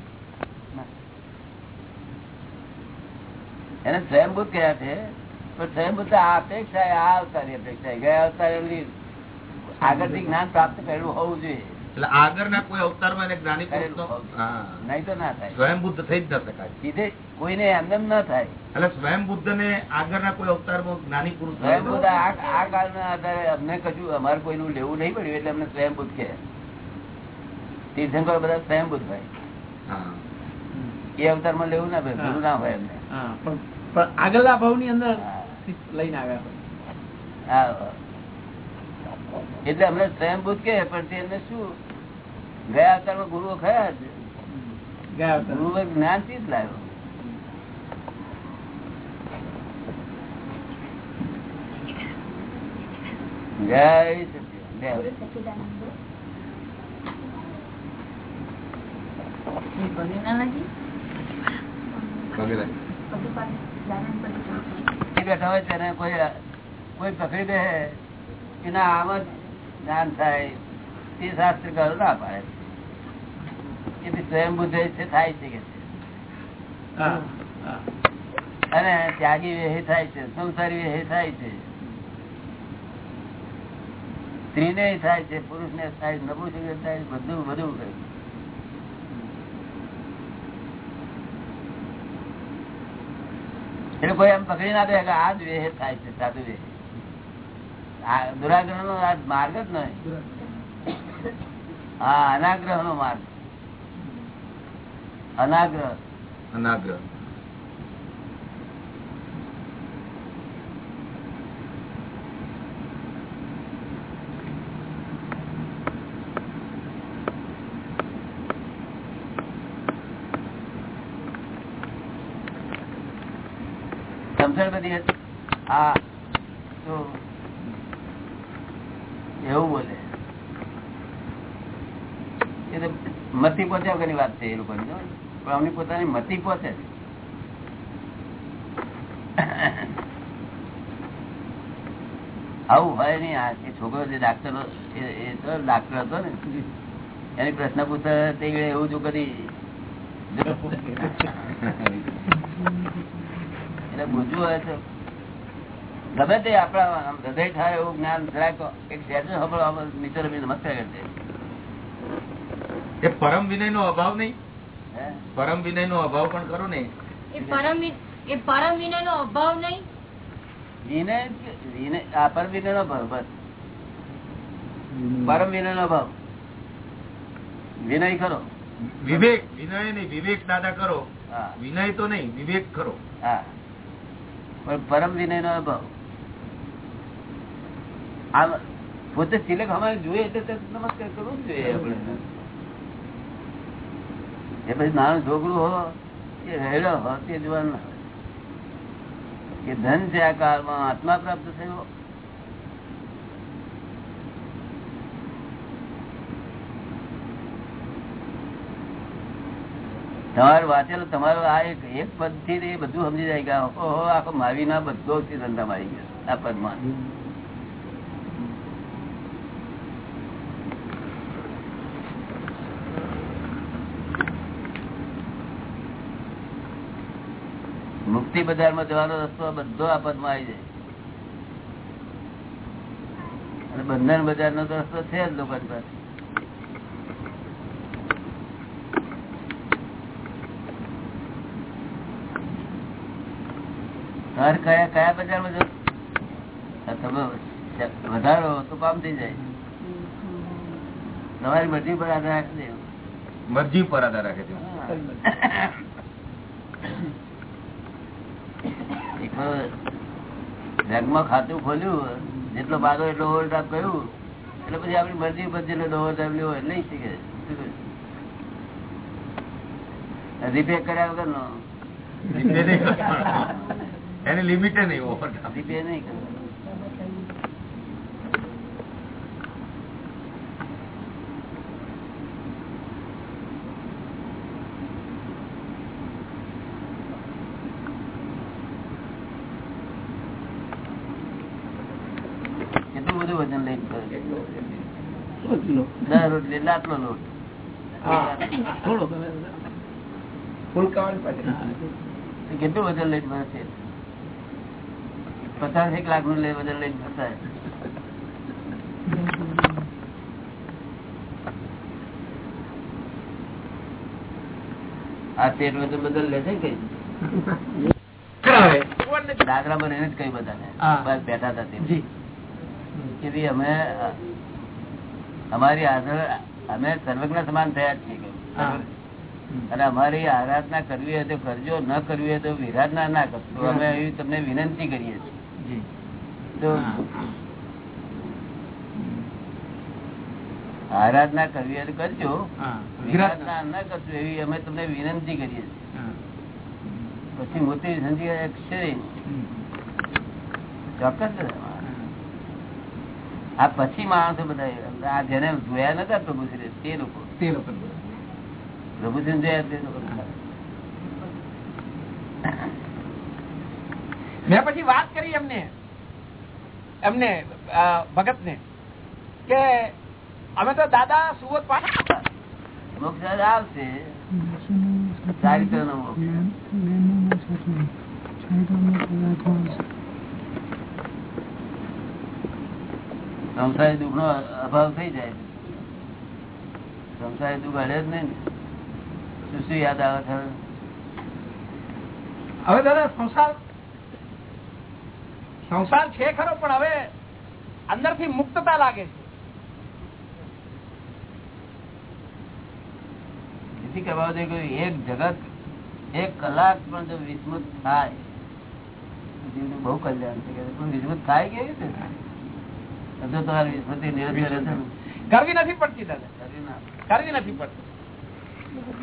એને સ્વયંભૂત કહ્યા છે. પણ સ્વયંભૂત આ અપેક્ષા એ આ અવતારની અપેક્ષા ગયા અવતાર એમની આગળથી જ્ઞાન પ્રાપ્ત કરેલું હોવું જોઈએ. એટલે આગળના કોઈ અવતારમાં જ્ઞાની નહીં તો ના થાય. સ્વયં થઈ જ ન શકાય. સીધે કોઈને એમ એમ થાય. એટલે સ્વયં ને આગળના કોઈ અવતારમાં જ્ઞાની પુરુષ થયો આ આ કાળના આધારે અમને કશું અમારે કોઈનું લેવું નહીં પડ્યું એટલે અમને સ્વયંભૂત કહે. તીર્થંકર બધા સ્વયંભૂત ભાઈ હા. એ અવતારમાં લેવું ના ભાઈ ગુરુ ના હોય એમને. પણ આગળના ભાવની અંદર. લઈને આવ્યા હા. એટલે અમને સ્વયંભૂત કે પણ તેમને શું ગયા અવતારમાં ગુરુઓ ખરા જ. ગુરુ જ્ઞાનથી જ લાવ્યો જય સચિદાનંદ. બેઠા હોય તેને કોઈ કોઈ પકડી દે એના આમ જ જ્ઞાન થાય. તે શાસ્ત્ર કરો ના પાડે. એ સ્વયં બુદ્ધ છે થાય છે કે અને ત્યાગી વેહી થાય છે સંસારી વેહી થાય છે. સ્ત્રીને થાય છે પુરુષ ને થાય નપુરુષ થાય બધું બધું કરે. એટલે કોઈ એમ પકડી ના દે કે આ જ વેહ થાય છે સાધુ વેહ દુરાગ્રહ નો આ માર્ગ જ નહીં. હા અનાગ્રહ નો માર્ગ. અનાગ્રહ. અનાગ્રહ. સમજણ બધી હા એવું બોલે. એ તો મતી પહોંચ્યા વગરની વાત છે એ લોકોની પણ અમની પોતાની મતી પહોંચે આવું હોય નહીં, આ છોકરો, જે ડાક્ટર એ ડાક્ટર હતો ને. એની પ્રશ્ન પૂછતા એવું જો કદી એટલે પૂછવું હોય છે. ગમે તે આપણા હૃદય થાય એવું જ્ઞાન જરાક એક સહેજ સાંભળવા નીચે નમસ્કાર કરજે એ પરમ વિનય નો અભાવ નહીં? પરમ વિનય નો અભાવ પણ કરો ને? એ પરમ એ પરમ વિનય નો અભાવ નહીં? વિનય વિનય આ પરમ વિનય નો ભાવ બસ. પરમ વિનય નો ભાવ વિનય કરો વિવેક વિનય નહીં વિવેક દાદા કરો. હા. વિનય તો નહીં વિવેક કરો હા. પણ પરમ વિનય નો અભાવ. આમ, પોતે તિલક અમારે જોઈએ એટલે નમસ્કાર કરવું જોઈએ આપણે એ પછી નાનું છોકરું હો કે રહેલો હો, તે જોવાનું કે ધન છે આ કાળમાં, આત્મા પ્રાપ્ત થયો. તમારું વાંચેલું તમારું આ એક એક પદથી એ બધું સમજી જાય કે ઓહો, આખો માવી ના બધો ધંધા મારી ગયો, આ પદમાં. મુક્તિ બજારમાં જવાનો રસ્તો બધો આ પદમાં આવી જાય. અને બંધન બજાર નો રસ્તો છે જ લોકો પાસે. તારે કયા કયા બજારમાં જો તમે વધારો તો કામ થઈ જાય. તમારી મરજી પર આધાર રાખી મરજી પર આધાર રાખે છે. બેંકમાં ખાતું ખોલ્યું જેટલો ભાગો એટલો ઓવરડ્રાફ્ટ કર્યું એટલે પછી આપણી મરજી પર જેટલો ઓવરડ્રાફ્ટ લેવો લઈ શકે રિપેર કર્યા વગર નો એની લિમિટે નહીં ઓવર નહીં વજન લઈને કરે? રોટલી એટલે આટલો લોટ. કેટલું વજન લઈને ભરે છે? પચાસ એક લાખનું બદલ લઈને ફરતા આ સ્ટેટ બધું બદલ લે છે કઈ દાદરા એને જ કઈ બધાને. બસ બેઠા હતા તે. કે ભાઈ અમે અમારી હાજર અમે સર્વજ્ઞ સમાન થયા છીએ અને અમારી આરાધના કરવી હોય તો કરજો ન કરવી હોય તો વિરાધના ના કરશો. અમે એવી તમને વિનંતી કરીએ છીએ. તો આરાધના કરવી હોય કરજો. વિરાધના ન કરશો એવી અમે તમને વિનંતી કરીએ પછી મોટી સંધિ છે. ચોક્કસ. આ પછી માણસો બધા આ જેને જોયા નતા પ્રભુશ્રી તે લોકો. તે લોકો પ્રભુશ્રી જોયા તે લોકો. મેં પછી વાત કરી એમને એમને ભગત ને કે અમે તો દાદા સુવત મોક્ષ આવશે. ચારિત્ર નો સંસારી દુઃખ નો અભાવ થઈ જાય. સંસારી દુઃખ હડે જ નહીં શું શું યાદ આવે હવે દાદા સંસાર સંસાર છે ખરો પણ હવે અંદરથી મુક્તતા લાગે છે. દે કે એક જગત એક કલાક પણ જો વિસ્મૃત થાય. જીવનું બહુ કલ્યાણ છે. પણ વિસ્મૃત થાય કેવી રીતે? હજુ તમારી વિસ્મૃતિ કરવી નથી પડતી દાદા કરવી નથી પડતી.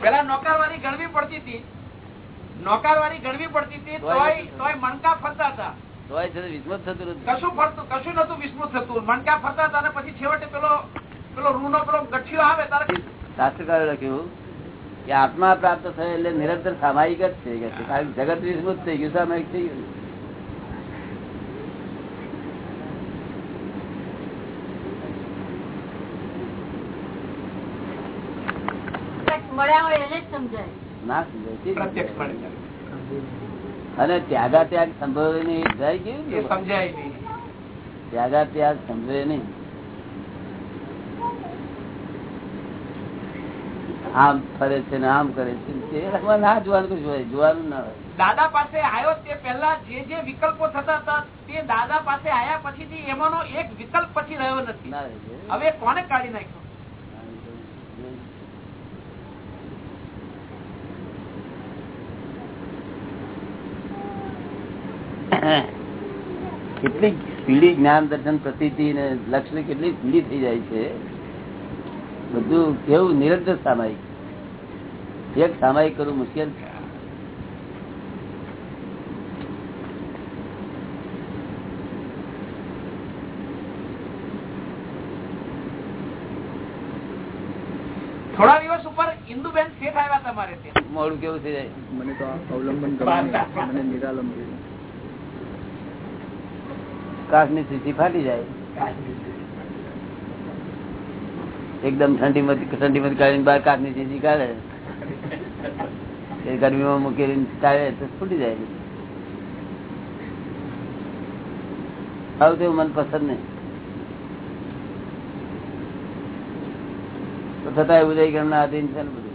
પેલા નોકરવાની ગણવી પડતી હતી. નોકરવાની ગણવી પડતી હતી. તોય તોય મણકા ફરતા હતા. તોય છે વિસ્મૃત થતું નથી. કશું ફરતું કશું નતું વિસ્મૃત થતું. મણકા ફરતા હતા પછી છેવટે પેલો પેલો રૂનો પેલો ગઠિયો આવે તારે શાસ્ત્રકારે લખ્યું કે આત્મા પ્રાપ્ત થયો એટલે નિરંતર સામાયિક જ છે. કે કારણ જગત વિસ્મૃત થઈ ગયું સામાયિક થઈ ગયું. મળ્યા હોય એને જ સમજાય. ના સમજાય. અને ત્યાગા ત્યાગ સંભવે નહીં. જાય ગયું સમજાય નહીં. ત્યાગા ત્યાગ સમજે નહીં. આમ ફરે છે ને આમ કરે છે. તે ના જોવાનું કશું હોય? જોવાનું ના હોય. દાદા પાસે આવ્યો તે પહેલા જે જે વિકલ્પો થતા હતા તે દાદા પાસે આવ્યા પછીથી એમાંનો એક વિકલ્પ પછી રહ્યો નથી. હવે કોને કાઢી નાખ્યો? કેટલી પીડી જ્ઞાન દર્શન પ્રતિ ને લક્ષ્ય કેટલી પીડી થઈ જાય છે. બધું કેવું નિરંતર સામાયિક. એક સામાયિક કરવું મુશ્કેલ છે. થોડા દિવસ ઉપર ઇન્દુબેન શેઠ આવ્યા તમારે મોડું કેવું થઈ જાય? મને તો અવલંબન કરવાનું મને કાચની સીસી ફાટી જાય. એકદમ ઠંડી ઠંડી માંથી કાઢીને બહાર કાચની સીસી કાઢે. એ ગરમીમાં મૂકીને કાઢે તો ફૂટી જાય. આવું તેવું મન પસંદ નહીં. છતાં એવું કર્મ ના આધીન છે ને બધું.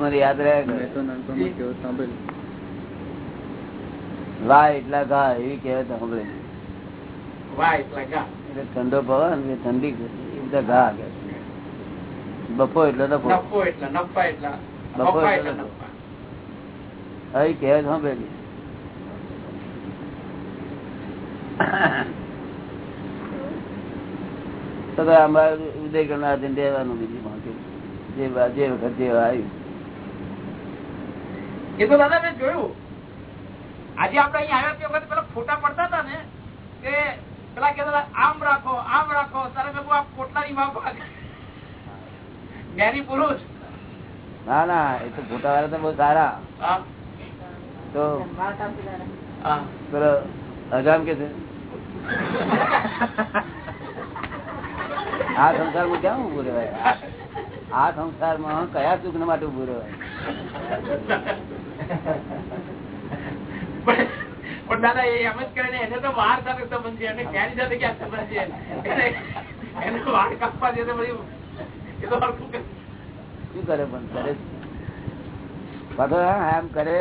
મને યાદ રહે વાહ એટલા ઘા એવી કહેવત સાંભળે. એટલા ઠંડો પવન ઠંડી બધા ઘા આગળ બપો એટલે નફો નફો એટલા નફા એટલા. નફા એટલા નફા. તો તો અમારે ઉદય કરનાર દેવાનું બીજું જે વખત જે આવ્યું. એ તો દાદા મેં જોયું. આજે આપડે અહીંયા આવ્યા તે વખતે પેલા ફોટા પડતા હતા ને કે પેલા કહેતા આમ રાખો આમ રાખો તારે મેં આ પોટલાની માપ જ્ઞાની પુરુષ. ના ના એ તો ફોટા વાળા તો બહુ સારા. તો. પેલો હજામ કે છે? આ સંસારમાં ક્યાં ઉભું રહેવાય? આ સંસારમાં કયા સુખ માટે ઉભું રહેવાય? પણ દાદા, એ એમ જ કરે ને, એને તો વાર સાથે સંબંધ છે, એને ક્યારે સાથે ક્યાં સંબંધ છે? એને વાર કાપવા છે, તો બધું એ તો શું કરે પણ, કરે પાછો એમ કરે